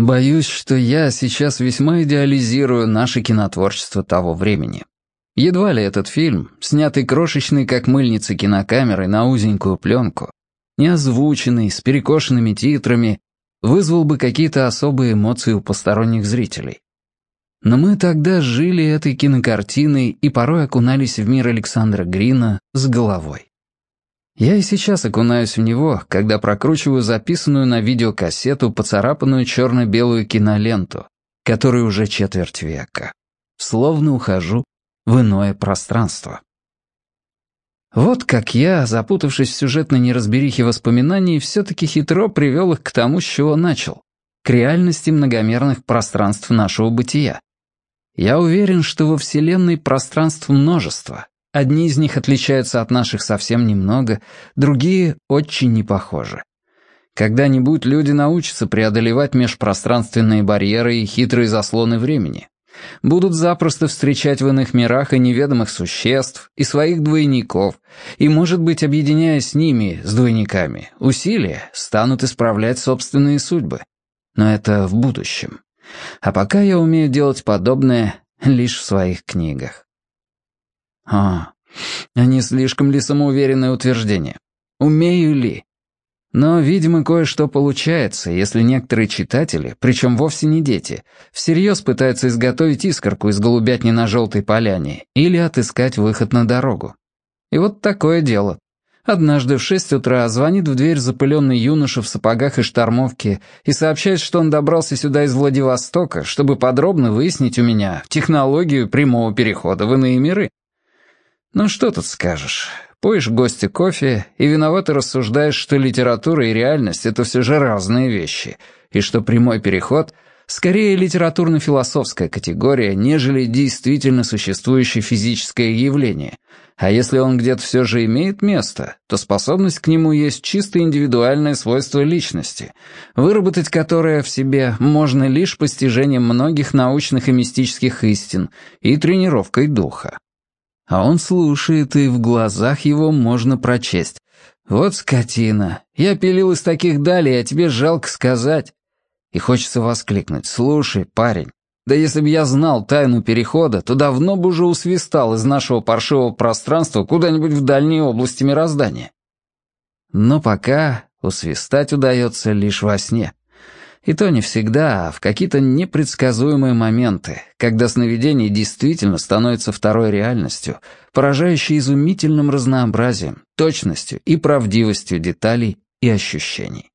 Боюсь, что я сейчас весьма идеализирую наше кинотворчество того времени. Едва ли этот фильм, снятый крошечной как мыльница кинокамерой на узенькую пленку, не озвученный, с перекошенными титрами, вызвал бы какие-то особые эмоции у посторонних зрителей. Но мы тогда жили этой кинокартиной и порой окунались в мир Александра Грина с головой. Я и сейчас окунаюсь в него, когда прокручиваю записанную на видеокассету поцарапанную черно-белую киноленту, которой уже четверть века. Словно ухожу в иное пространство. Вот как я, запутавшись в сюжетной неразберихе воспоминаний, все-таки хитро привел их к тому, с чего начал, к реальности многомерных пространств нашего бытия. Я уверен, что во Вселенной пространств множество. Одни из них отличаются от наших совсем немного, другие очень не похожи. Когда-нибудь люди научатся преодолевать межпространственные барьеры и хитрые заслоны времени будут запросто встречать в иных мирах и неведомых существ, и своих двойников, и, может быть, объединяя с ними, с двойниками, усилия, станут исправлять собственные судьбы. Но это в будущем. А пока я умею делать подобное лишь в своих книгах. А, а слишком ли самоуверенное утверждение? Умею ли? Но, видимо, кое-что получается, если некоторые читатели, причем вовсе не дети, всерьез пытаются изготовить искорку из голубятни на желтой поляне или отыскать выход на дорогу. И вот такое дело. Однажды в шесть утра звонит в дверь запыленный юноша в сапогах и штормовке и сообщает, что он добрался сюда из Владивостока, чтобы подробно выяснить у меня технологию прямого перехода в иные миры. Ну что тут скажешь? Поешь гостю кофе и виновато рассуждаешь, что литература и реальность — это все же разные вещи, и что прямой переход — скорее литературно-философская категория, нежели действительно существующее физическое явление. А если он где-то все же имеет место, то способность к нему есть чисто индивидуальное свойство личности, выработать которое в себе можно лишь постижением многих научных и мистических истин и тренировкой духа. А он слушает, и в глазах его можно прочесть. «Вот скотина! Я пилил из таких далей, а тебе жалко сказать!» И хочется воскликнуть. «Слушай, парень, да если бы я знал тайну перехода, то давно бы уже усвистал из нашего паршивого пространства куда-нибудь в дальние области мироздания». Но пока усвистать удается лишь во сне. И то не всегда, а в какие-то непредсказуемые моменты, когда сновидение действительно становится второй реальностью, поражающей изумительным разнообразием, точностью и правдивостью деталей и ощущений.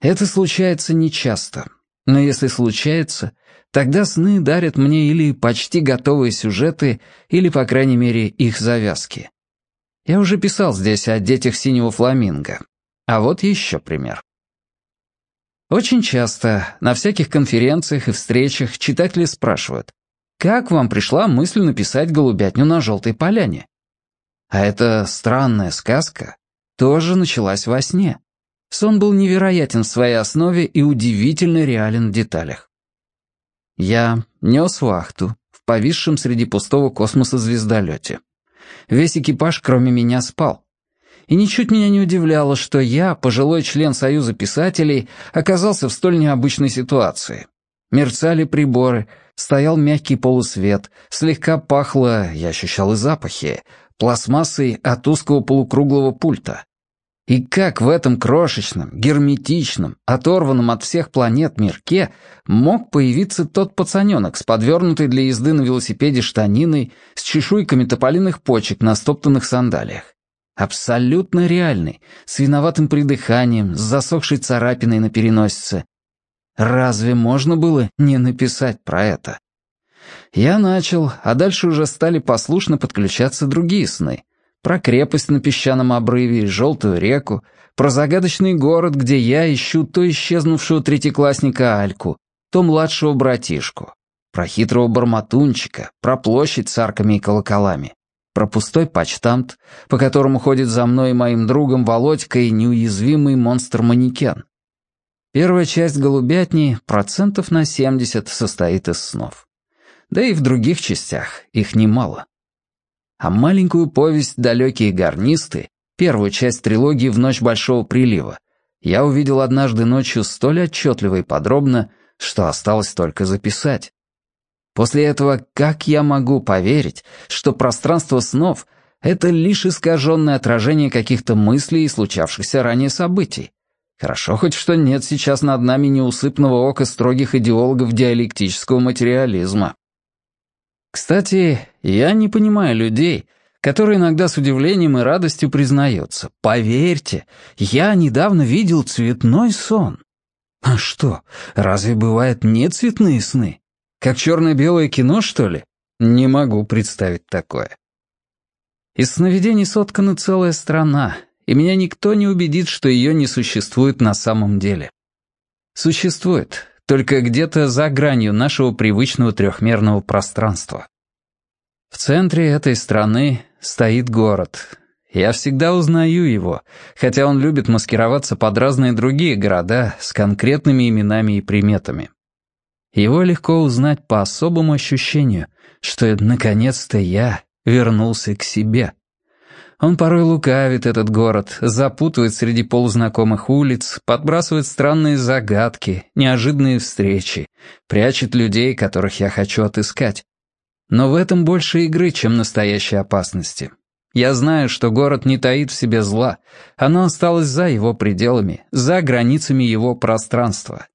Это случается нечасто, но если случается, тогда сны дарят мне или почти готовые сюжеты, или, по крайней мере, их завязки. Я уже писал здесь о детях синего фламинго. А вот еще пример. Очень часто на всяких конференциях и встречах читатели спрашивают, как вам пришла мысль написать «Голубятню на желтой поляне»? А эта странная сказка тоже началась во сне. Сон был невероятен в своей основе и удивительно реален в деталях. Я нес вахту в повисшем среди пустого космоса звездолете. Весь экипаж, кроме меня, спал. И ничуть меня не удивляло, что я, пожилой член Союза писателей, оказался в столь необычной ситуации. Мерцали приборы, стоял мягкий полусвет, слегка пахло, я ощущал и запахи, пластмассой от узкого полукруглого пульта. И как в этом крошечном, герметичном, оторванном от всех планет мирке мог появиться тот пацаненок с подвернутой для езды на велосипеде штаниной с чешуйками тополиных почек на стоптанных сандалиях? Абсолютно реальный, с виноватым придыханием, с засохшей царапиной на переносице. Разве можно было не написать про это? Я начал, а дальше уже стали послушно подключаться другие сны. Про крепость на песчаном обрыве и желтую реку, про загадочный город, где я ищу то исчезнувшего третьеклассника Альку, то младшего братишку, про хитрого барматунчика, про площадь с арками и колоколами про пустой почтамт, по которому ходит за мной и моим другом Володькой неуязвимый монстр-манекен. Первая часть «Голубятни» процентов на 70 состоит из снов. Да и в других частях их немало. А маленькую повесть «Далекие гарнисты», первую часть трилогии «В ночь большого прилива», я увидел однажды ночью столь отчетливо и подробно, что осталось только записать. После этого как я могу поверить, что пространство снов — это лишь искаженное отражение каких-то мыслей и случавшихся ранее событий? Хорошо хоть что нет сейчас над нами неусыпного ока строгих идеологов диалектического материализма. Кстати, я не понимаю людей, которые иногда с удивлением и радостью признаются. Поверьте, я недавно видел цветной сон. А что, разве бывают не цветные сны? Как черно-белое кино, что ли? Не могу представить такое. Из сновидений соткана целая страна, и меня никто не убедит, что ее не существует на самом деле. Существует, только где-то за гранью нашего привычного трехмерного пространства. В центре этой страны стоит город. Я всегда узнаю его, хотя он любит маскироваться под разные другие города с конкретными именами и приметами. Его легко узнать по особому ощущению, что наконец-то я вернулся к себе. Он порой лукавит этот город, запутывает среди полузнакомых улиц, подбрасывает странные загадки, неожиданные встречи, прячет людей, которых я хочу отыскать. Но в этом больше игры, чем настоящей опасности. Я знаю, что город не таит в себе зла, оно осталось за его пределами, за границами его пространства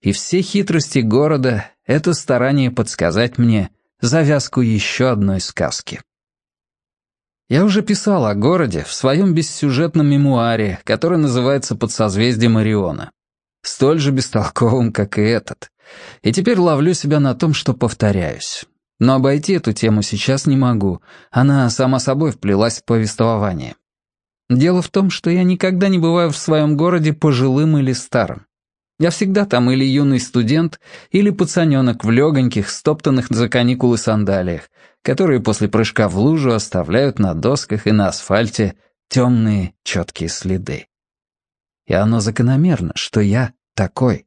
и все хитрости города — это старание подсказать мне завязку еще одной сказки. Я уже писал о городе в своем бессюжетном мемуаре, который называется «Под созвездием Ориона». Столь же бестолковым, как и этот. И теперь ловлю себя на том, что повторяюсь. Но обойти эту тему сейчас не могу. Она сама собой вплелась в повествование. Дело в том, что я никогда не бываю в своем городе пожилым или старым. Я всегда там или юный студент, или пацаненок в легоньких, стоптанных за каникулы сандалиях, которые после прыжка в лужу оставляют на досках и на асфальте темные, четкие следы. И оно закономерно, что я такой.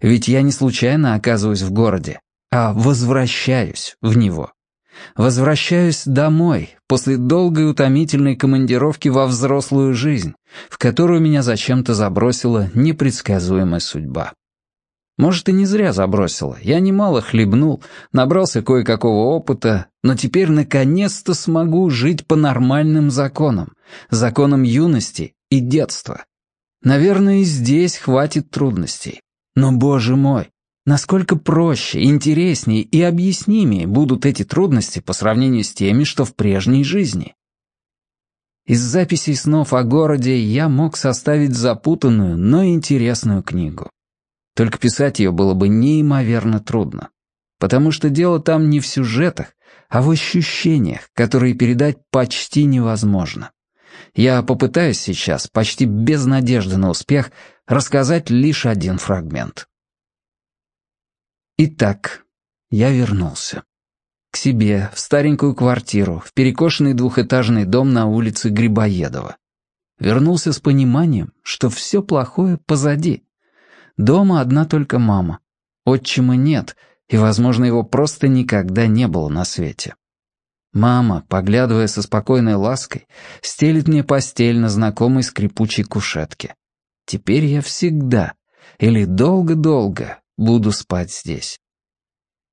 Ведь я не случайно оказываюсь в городе, а возвращаюсь в него. Возвращаюсь домой после долгой утомительной командировки во взрослую жизнь, в которую меня зачем-то забросила непредсказуемая судьба. Может, и не зря забросила. Я немало хлебнул, набрался кое-какого опыта, но теперь наконец-то смогу жить по нормальным законам, законам юности и детства. Наверное, и здесь хватит трудностей. Но, боже мой, Насколько проще, интереснее и объяснимее будут эти трудности по сравнению с теми, что в прежней жизни. Из записей снов о городе я мог составить запутанную, но интересную книгу. Только писать ее было бы неимоверно трудно. Потому что дело там не в сюжетах, а в ощущениях, которые передать почти невозможно. Я попытаюсь сейчас, почти без надежды на успех, рассказать лишь один фрагмент. Итак, я вернулся. К себе, в старенькую квартиру, в перекошенный двухэтажный дом на улице Грибоедова. Вернулся с пониманием, что все плохое позади. Дома одна только мама. Отчима нет, и, возможно, его просто никогда не было на свете. Мама, поглядывая со спокойной лаской, стелит мне постель на знакомой скрипучей кушетке. Теперь я всегда, или долго-долго, буду спать здесь.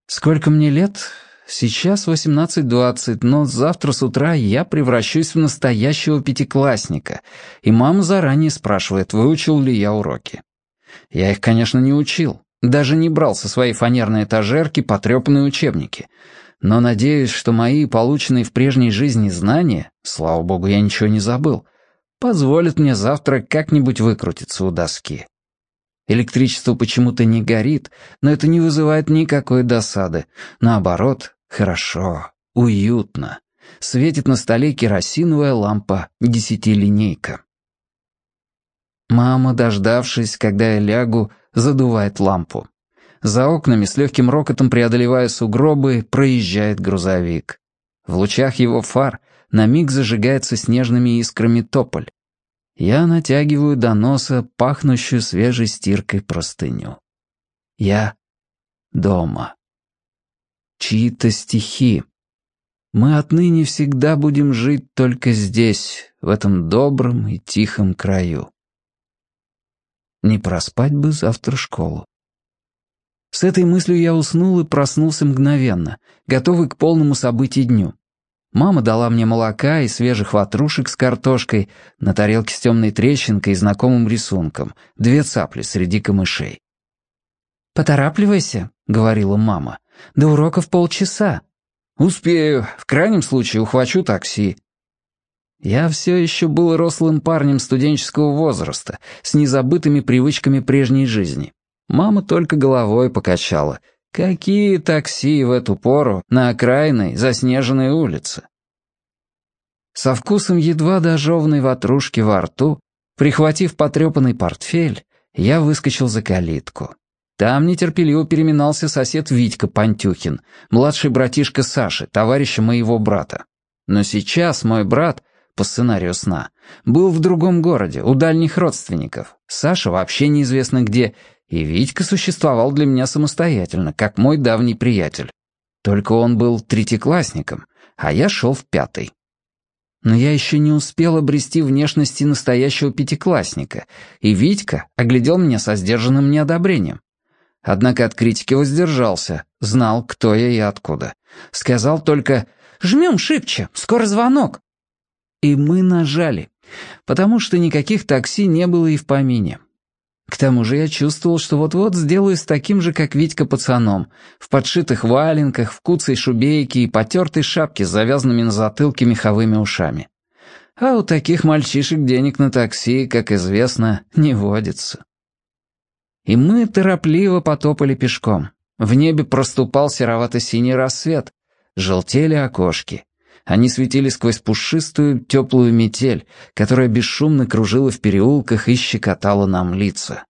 Сколько мне лет? Сейчас 18-20, но завтра с утра я превращусь в настоящего пятиклассника, и мама заранее спрашивает, выучил ли я уроки. Я их, конечно, не учил, даже не брал со своей фанерной этажерки потрепанные учебники, но надеюсь, что мои полученные в прежней жизни знания, слава богу, я ничего не забыл, позволят мне завтра как-нибудь выкрутиться у доски. Электричество почему-то не горит, но это не вызывает никакой досады. Наоборот, хорошо, уютно. Светит на столе керосиновая лампа десятилинейка. Мама, дождавшись, когда я лягу, задувает лампу. За окнами с легким рокотом преодолевая сугробы, проезжает грузовик. В лучах его фар на миг зажигается снежными искрами тополь. Я натягиваю до носа пахнущую свежей стиркой простыню. Я дома. Чьи-то стихи. Мы отныне всегда будем жить только здесь, в этом добром и тихом краю. Не проспать бы завтра школу. С этой мыслью я уснул и проснулся мгновенно, готовый к полному событию дню. Мама дала мне молока и свежих ватрушек с картошкой, на тарелке с темной трещинкой и знакомым рисунком, две цапли среди камышей. «Поторапливайся», — говорила мама, — «до уроков полчаса». «Успею, в крайнем случае ухвачу такси». Я все еще был рослым парнем студенческого возраста, с незабытыми привычками прежней жизни. Мама только головой покачала. Какие такси в эту пору на окраинной заснеженной улице? Со вкусом едва дожеванной ватрушки во рту, прихватив потрепанный портфель, я выскочил за калитку. Там нетерпеливо переминался сосед Витька Пантюхин, младший братишка Саши, товарища моего брата. Но сейчас мой брат, по сценарию сна, был в другом городе, у дальних родственников. Саша вообще неизвестно где, и Витька существовал для меня самостоятельно, как мой давний приятель. Только он был третьеклассником, а я шел в пятый. Но я еще не успел обрести внешности настоящего пятиклассника, и Витька оглядел меня со сдержанным неодобрением. Однако от критики воздержался, знал, кто я и откуда. Сказал только «Жмем шибче, скоро звонок». И мы нажали, потому что никаких такси не было и в помине. К тому же я чувствовал, что вот-вот сделаюсь таким же, как Витька пацаном, в подшитых валенках, в куцей шубейке и потертой шапке с завязанными на затылке меховыми ушами. А у таких мальчишек денег на такси, как известно, не водится. И мы торопливо потопали пешком. В небе проступал серовато-синий рассвет, желтели окошки. Они светили сквозь пушистую, теплую метель, которая бесшумно кружила в переулках и щекотала нам лица.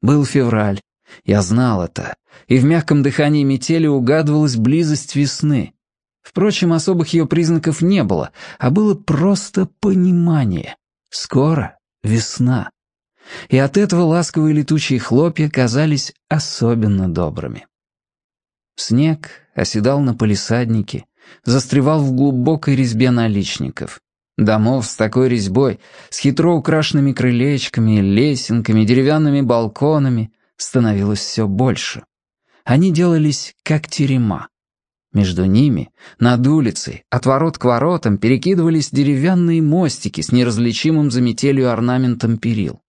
Был февраль, я знал это, и в мягком дыхании метели угадывалась близость весны. Впрочем, особых ее признаков не было, а было просто понимание. Скоро весна. И от этого ласковые летучие хлопья казались особенно добрыми. Снег оседал на палисаднике, застревал в глубокой резьбе наличников. Домов с такой резьбой, с хитро украшенными крылечками, лесенками, деревянными балконами становилось все больше. Они делались как терема. Между ними, над улицей, от ворот к воротам перекидывались деревянные мостики с неразличимым за метелью орнаментом перил.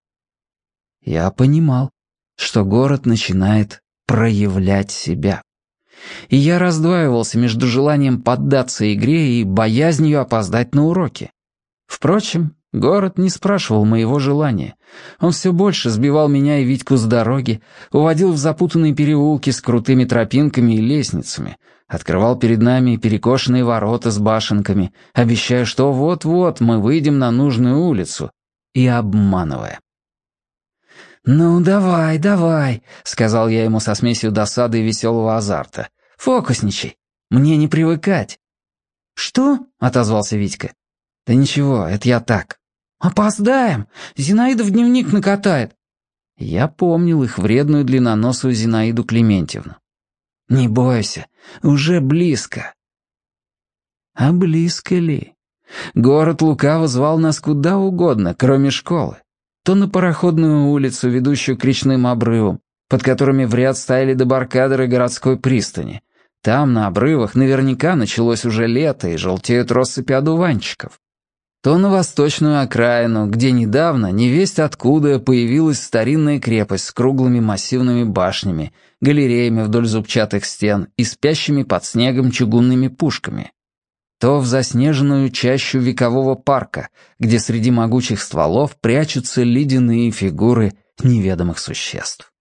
Я понимал, что город начинает проявлять себя и я раздваивался между желанием поддаться игре и боязнью опоздать на уроки. Впрочем, город не спрашивал моего желания. Он все больше сбивал меня и Витьку с дороги, уводил в запутанные переулки с крутыми тропинками и лестницами, открывал перед нами перекошенные ворота с башенками, обещая, что вот-вот мы выйдем на нужную улицу, и обманывая. «Ну, давай, давай», — сказал я ему со смесью досады и веселого азарта. «Фокусничай. Мне не привыкать». «Что?» — отозвался Витька. «Да ничего, это я так». «Опоздаем! Зинаида в дневник накатает». Я помнил их вредную длинноносую Зинаиду Клементьевну. «Не бойся, уже близко». А близко ли? Город лукаво звал нас куда угодно, кроме школы то на пароходную улицу, ведущую к речным обрывам, под которыми в ряд стояли дебаркадеры городской пристани. Там, на обрывах, наверняка началось уже лето и желтеют россыпи одуванчиков. То на восточную окраину, где недавно, невесть откуда, появилась старинная крепость с круглыми массивными башнями, галереями вдоль зубчатых стен и спящими под снегом чугунными пушками то в заснеженную чащу векового парка, где среди могучих стволов прячутся ледяные фигуры неведомых существ.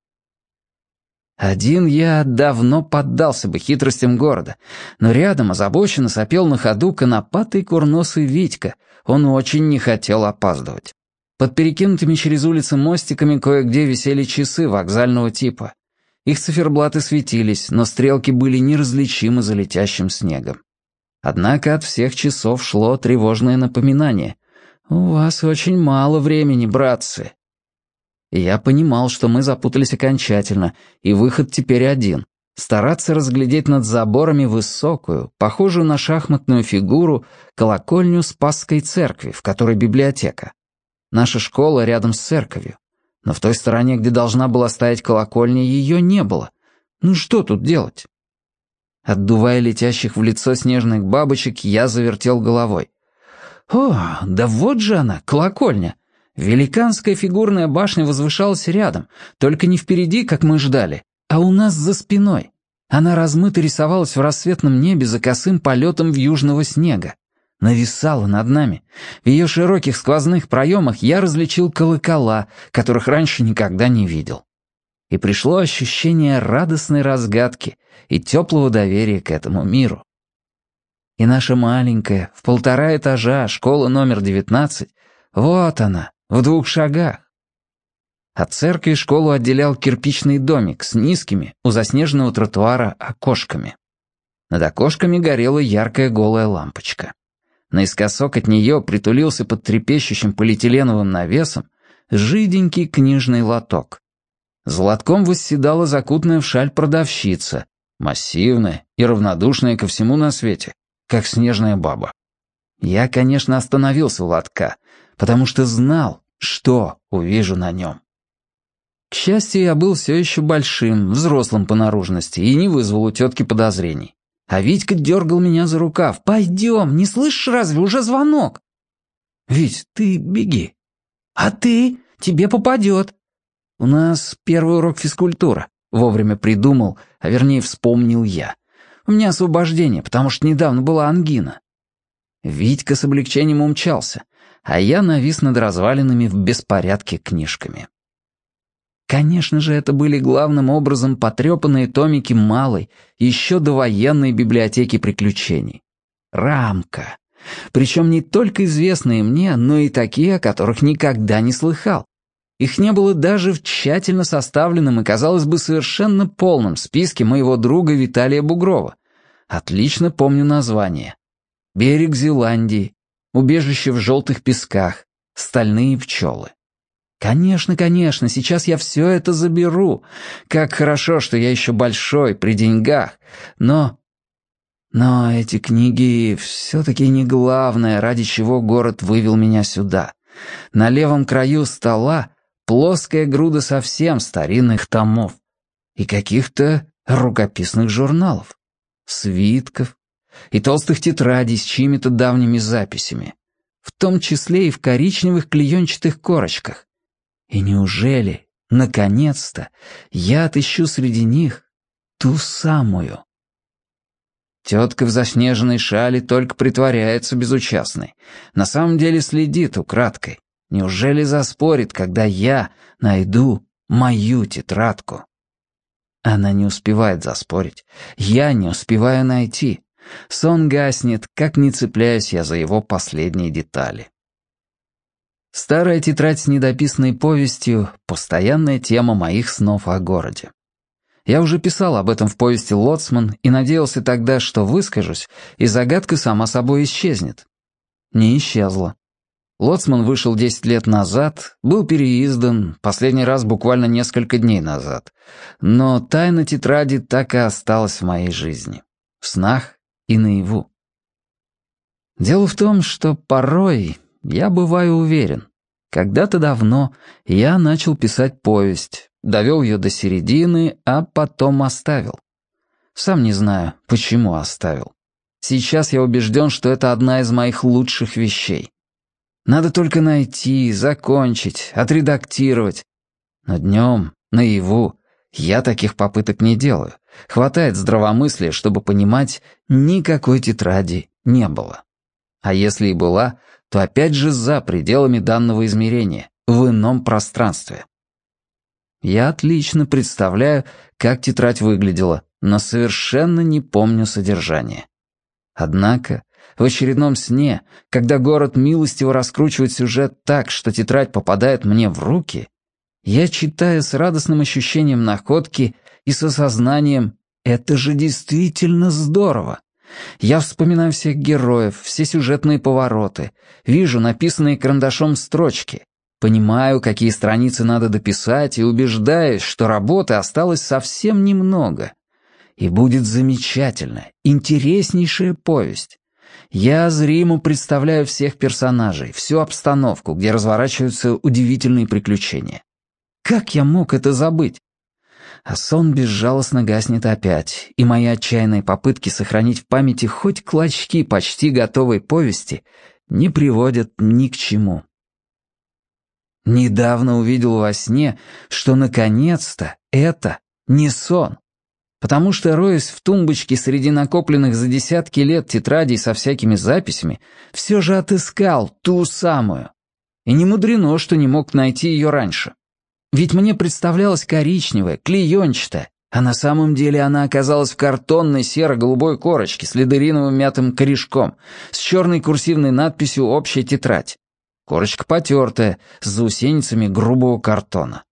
Один я давно поддался бы хитростям города, но рядом озабоченно сопел на ходу конопатый курносый Витька, он очень не хотел опаздывать. Под перекинутыми через улицы мостиками кое-где висели часы вокзального типа. Их циферблаты светились, но стрелки были неразличимы за летящим снегом. Однако от всех часов шло тревожное напоминание. «У вас очень мало времени, братцы». Я понимал, что мы запутались окончательно, и выход теперь один — стараться разглядеть над заборами высокую, похожую на шахматную фигуру, колокольню Спасской церкви, в которой библиотека. Наша школа рядом с церковью. Но в той стороне, где должна была стоять колокольня, ее не было. Ну что тут делать? Отдувая летящих в лицо снежных бабочек, я завертел головой. О, да вот же она, колокольня. Великанская фигурная башня возвышалась рядом, только не впереди, как мы ждали, а у нас за спиной. Она размыто рисовалась в рассветном небе за косым полетом в южного снега. Нависала над нами. В ее широких сквозных проемах я различил колокола, которых раньше никогда не видел. И пришло ощущение радостной разгадки и теплого доверия к этому миру. И наша маленькая, в полтора этажа, школа номер девятнадцать, вот она, в двух шагах. От церкви школу отделял кирпичный домик с низкими, у заснеженного тротуара, окошками. Над окошками горела яркая голая лампочка. Наискосок от нее притулился под трепещущим полиэтиленовым навесом жиденький книжный лоток. За лотком восседала закутанная в шаль продавщица, массивная и равнодушная ко всему на свете, как снежная баба. Я, конечно, остановился у лотка, потому что знал, что увижу на нем. К счастью, я был все еще большим, взрослым по наружности и не вызвал у тетки подозрений. А Витька дергал меня за рукав. «Пойдем, не слышишь разве, уже звонок?» «Вить, ты беги». «А ты? Тебе попадет». «У нас первый урок физкультура», — вовремя придумал, а вернее вспомнил я. «У меня освобождение, потому что недавно была ангина». Витька с облегчением умчался, а я навис над развалинами в беспорядке книжками. Конечно же, это были главным образом потрепанные томики малой, еще до военной библиотеки приключений. Рамка. Причем не только известные мне, но и такие, о которых никогда не слыхал. Их не было даже в тщательно составленном и, казалось бы, совершенно полном списке моего друга Виталия Бугрова. Отлично помню название. «Берег Зеландии», убежище в желтых песках, стальные пчелы. Конечно, конечно, сейчас я все это заберу. Как хорошо, что я еще большой, при деньгах. Но... Но эти книги все-таки не главное, ради чего город вывел меня сюда. На левом краю стола плоская груда совсем старинных томов и каких-то рукописных журналов, свитков, и толстых тетрадей с чьими-то давними записями, в том числе и в коричневых клеенчатых корочках. И неужели, наконец-то, я отыщу среди них ту самую? Тетка в заснеженной шале только притворяется безучастной. На самом деле следит украдкой. Неужели заспорит, когда я найду мою тетрадку? Она не успевает заспорить. Я не успеваю найти. Сон гаснет, как не цепляюсь я за его последние детали. Старая тетрадь с недописанной повестью — постоянная тема моих снов о городе. Я уже писал об этом в повести «Лоцман» и надеялся тогда, что выскажусь, и загадка сама собой исчезнет. Не исчезла. «Лоцман» вышел 10 лет назад, был переиздан, последний раз буквально несколько дней назад. Но тайна тетради так и осталась в моей жизни. В снах и наяву. Дело в том, что порой я бываю уверен. Когда-то давно я начал писать повесть, довел ее до середины, а потом оставил. Сам не знаю, почему оставил. Сейчас я убежден, что это одна из моих лучших вещей. Надо только найти, закончить, отредактировать. Но днем, наяву, я таких попыток не делаю. Хватает здравомыслия, чтобы понимать, никакой тетради не было. А если и была, то опять же за пределами данного измерения, в ином пространстве. Я отлично представляю, как тетрадь выглядела, но совершенно не помню содержание. Однако, в очередном сне, когда город милостиво раскручивает сюжет так, что тетрадь попадает мне в руки, я читаю с радостным ощущением находки и с осознанием «это же действительно здорово». Я вспоминаю всех героев, все сюжетные повороты, вижу написанные карандашом строчки, понимаю, какие страницы надо дописать и убеждаюсь, что работы осталось совсем немного. И будет замечательная, интереснейшая повесть. Я зримо представляю всех персонажей, всю обстановку, где разворачиваются удивительные приключения. Как я мог это забыть? А сон безжалостно гаснет опять, и мои отчаянные попытки сохранить в памяти хоть клочки почти готовой повести не приводят ни к чему. Недавно увидел во сне, что наконец-то это не сон. Потому что, роясь в тумбочке среди накопленных за десятки лет тетрадей со всякими записями, все же отыскал ту самую. И не мудрено, что не мог найти ее раньше. Ведь мне представлялась коричневая, клеенчатая, а на самом деле она оказалась в картонной серо-голубой корочке с лидериновым мятым корешком, с черной курсивной надписью «Общая тетрадь». Корочка потертая, с заусеницами грубого картона.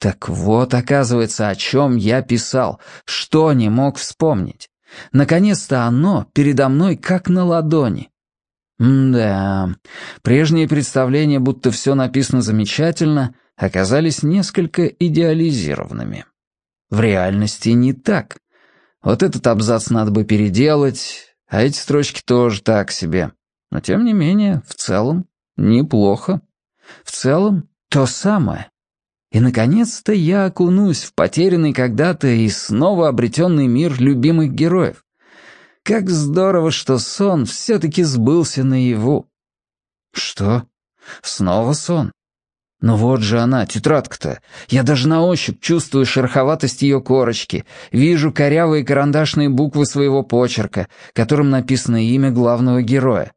Так вот, оказывается, о чем я писал, что не мог вспомнить. Наконец-то оно передо мной как на ладони. да, прежние представления, будто все написано замечательно, оказались несколько идеализированными. В реальности не так. Вот этот абзац надо бы переделать, а эти строчки тоже так себе. Но тем не менее, в целом, неплохо. В целом, то самое. И, наконец-то, я окунусь в потерянный когда-то и снова обретенный мир любимых героев. Как здорово, что сон все-таки сбылся наяву. Что? Снова сон? Но вот же она, тетрадка-то. Я даже на ощупь чувствую шероховатость ее корочки, вижу корявые карандашные буквы своего почерка, которым написано имя главного героя.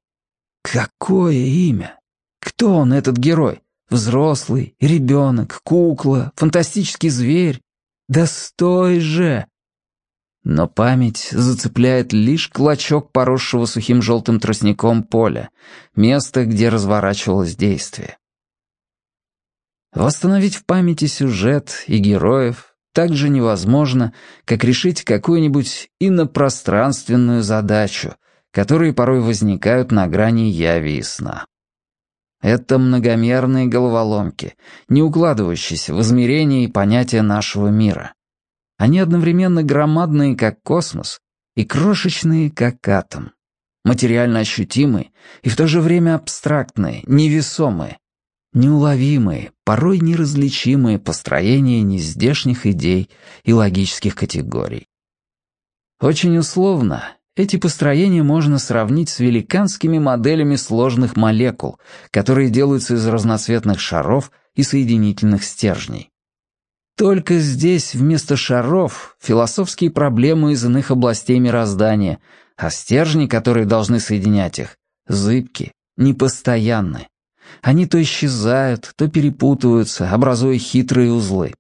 Какое имя? Кто он, этот герой? Взрослый, ребенок, кукла, фантастический зверь. Да стой же! Но память зацепляет лишь клочок поросшего сухим желтым тростником поля, место, где разворачивалось действие. Восстановить в памяти сюжет и героев так же невозможно, как решить какую-нибудь инопространственную задачу, которые порой возникают на грани яви и сна. Это многомерные головоломки, не укладывающиеся в измерения и понятия нашего мира. Они одновременно громадные, как космос, и крошечные, как атом. Материально ощутимые и в то же время абстрактные, невесомые, неуловимые, порой неразличимые построения нездешних идей и логических категорий. Очень условно эти построения можно сравнить с великанскими моделями сложных молекул, которые делаются из разноцветных шаров и соединительных стержней. Только здесь вместо шаров философские проблемы из иных областей мироздания, а стержни, которые должны соединять их, зыбки, непостоянны. Они то исчезают, то перепутываются, образуя хитрые узлы.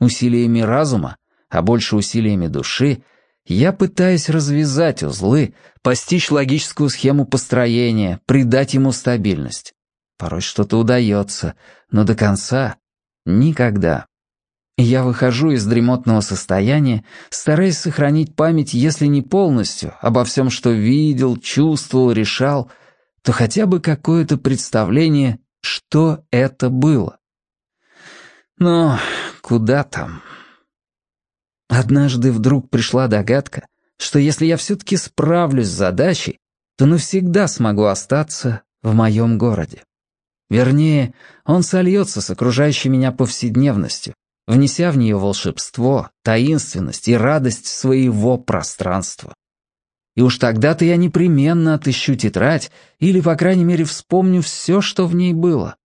Усилиями разума, а больше усилиями души — я пытаюсь развязать узлы, постичь логическую схему построения, придать ему стабильность. Порой что-то удается, но до конца — никогда. Я выхожу из дремотного состояния, стараясь сохранить память, если не полностью, обо всем, что видел, чувствовал, решал, то хотя бы какое-то представление, что это было. Но куда там? Однажды вдруг пришла догадка, что если я все-таки справлюсь с задачей, то навсегда смогу остаться в моем городе. Вернее, он сольется с окружающей меня повседневностью, внеся в нее волшебство, таинственность и радость своего пространства. И уж тогда-то я непременно отыщу тетрадь или, по крайней мере, вспомню все, что в ней было.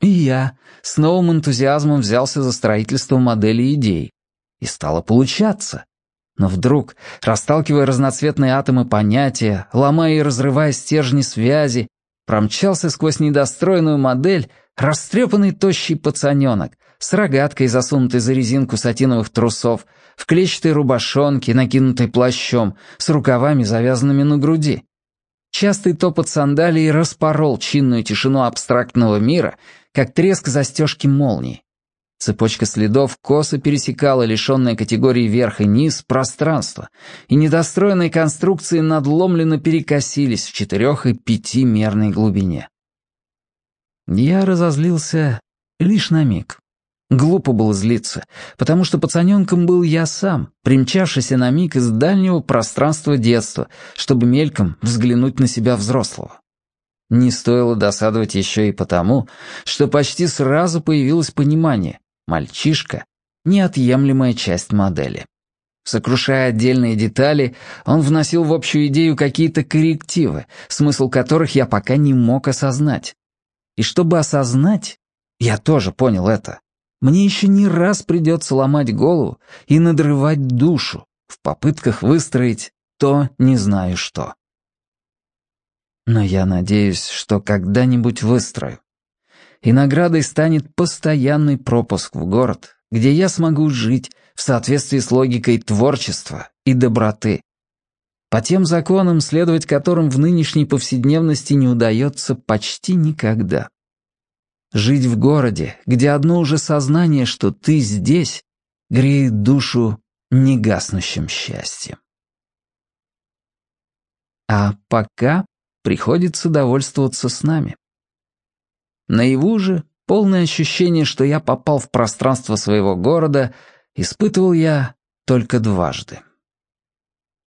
И я с новым энтузиазмом взялся за строительство модели идей, и стало получаться. Но вдруг, расталкивая разноцветные атомы понятия, ломая и разрывая стержни связи, промчался сквозь недостроенную модель растрепанный тощий пацаненок с рогаткой, засунутой за резинку сатиновых трусов, в клетчатой рубашонке, накинутой плащом, с рукавами, завязанными на груди. Частый топот сандалий распорол чинную тишину абстрактного мира, как треск застежки молнии. Цепочка следов косо пересекала лишенное категории верх и низ пространство, и недостроенные конструкции надломленно перекосились в четырех- и пятимерной глубине. Я разозлился лишь на миг. Глупо было злиться, потому что пацаненком был я сам, примчавшийся на миг из дальнего пространства детства, чтобы мельком взглянуть на себя взрослого. Не стоило досадовать еще и потому, что почти сразу появилось понимание — мальчишка — неотъемлемая часть модели. Сокрушая отдельные детали, он вносил в общую идею какие-то коррективы, смысл которых я пока не мог осознать. И чтобы осознать, я тоже понял это. Мне еще не раз придется ломать голову и надрывать душу в попытках выстроить то не знаю что. Но я надеюсь, что когда-нибудь выстрою. И наградой станет постоянный пропуск в город, где я смогу жить в соответствии с логикой творчества и доброты. По тем законам, следовать которым в нынешней повседневности не удается почти никогда. Жить в городе, где одно уже сознание, что ты здесь, греет душу негаснущим счастьем. А пока приходится довольствоваться с нами. Наяву же полное ощущение, что я попал в пространство своего города, испытывал я только дважды.